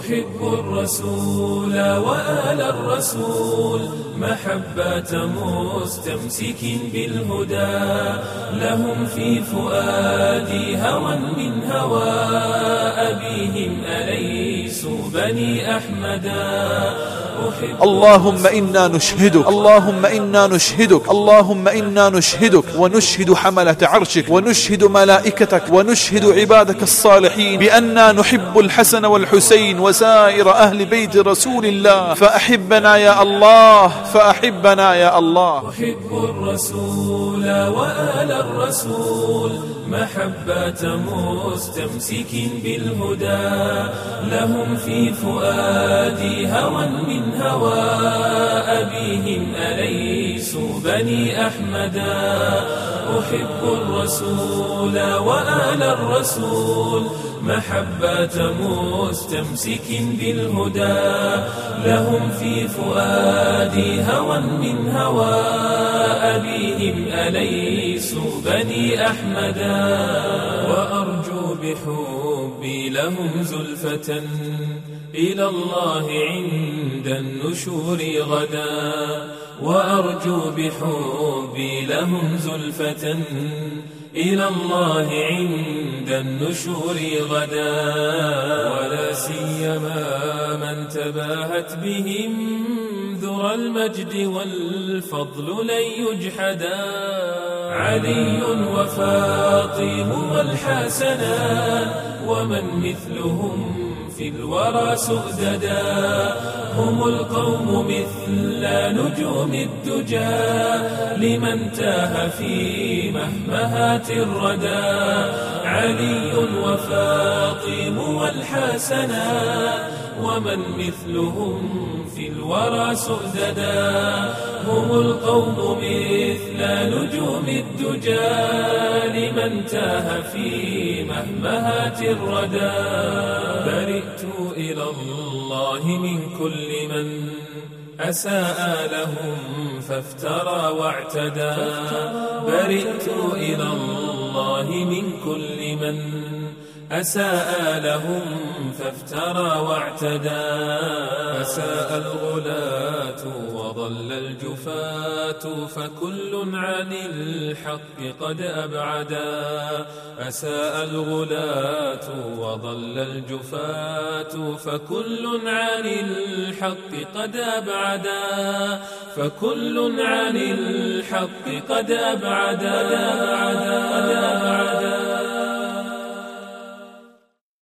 أحب الرسول وآل الرسول محبة مستمسك بالهدى لهم في فؤادي هوى من هوى أبيهم بني أحمدا اللهم إنا نشهدك. اللهم إنا نشهدك. اللهم إنا نشهدك. ونشهد حملة عرشك. ونشهد ملائكتك. ونشهد عبادك الصالحين. بأننا نحب الحسن والحسين وسائر أهل بيت رسول الله. فأحبنا يا الله. فأحبنا يا الله. أحب الرسول وآل الرسول. محبة مستمسك بالهدى. لهم في فؤادي هوى من هوى أبيهم أليسوا بني أحمدا أحب الرسول وآل الرسول محبة مستمسك بالهدى لهم في فؤادي هوى من هوى أبيهم أليسوا بني أحمدا وأرجو بحبي لهم زلفة إلى الله عند النشور غدا وأرجو بحبي لهم زلفة إلى الله عند النشور غدا. ولا سيما من تباهت بهم ذرى المجد والفضل لن يجحدا. علي وفاطم والحسنان ومن مثلهم في الورى سؤددا هم القوم مثل نجوم الدجى لمن تاه في مهمهات الردى. علي وفاطم والحسنان ومن مثلهم في الورى سؤددا هم القوم مثل نجوم الدجى لمن تاه في مهمهات الردى. الله من كل من أساء لهم فافترى واعتدى. برئت إلى الله من كل من أساء لهم فافترى واعتدى. أساء الغلاة وضل الجفاة فكل عن الحق قد أبعدا. أساء الغلاة وضل الجفاة فكل عن الحق قد أبعدا. فكل عن الحق قد أبعدا. قد أبعدا.